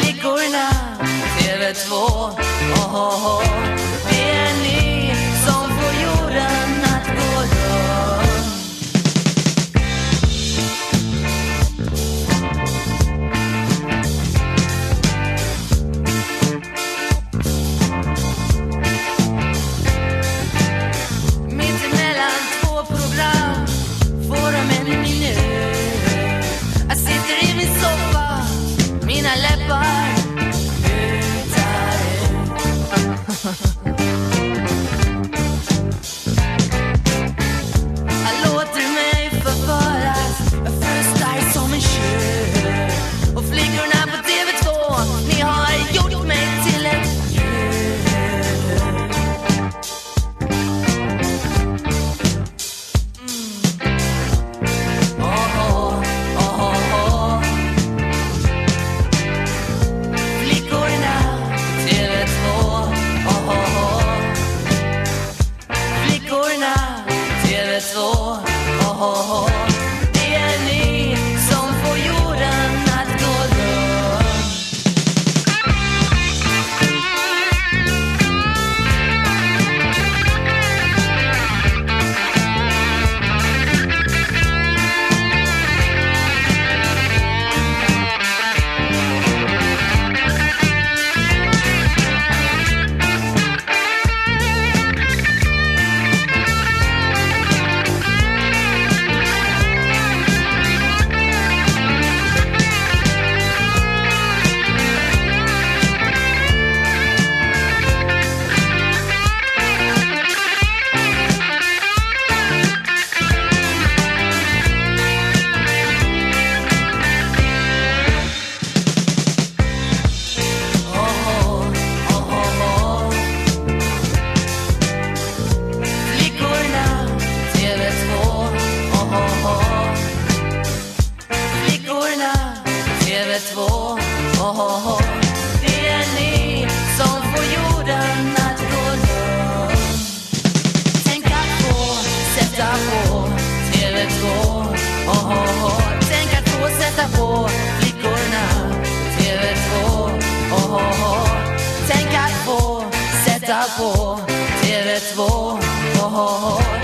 Flickorna, TV2, Ha ha ha. door. två. Oh, oh, oh. Det är ni som får jorden att gå runt. Tänk att få sätta på TV2. Oh, oh, oh. Tänk att få sätta på flickorna TV2. Oh, oh, oh. Tänk att få sätta på TV2. Oh, oh, oh.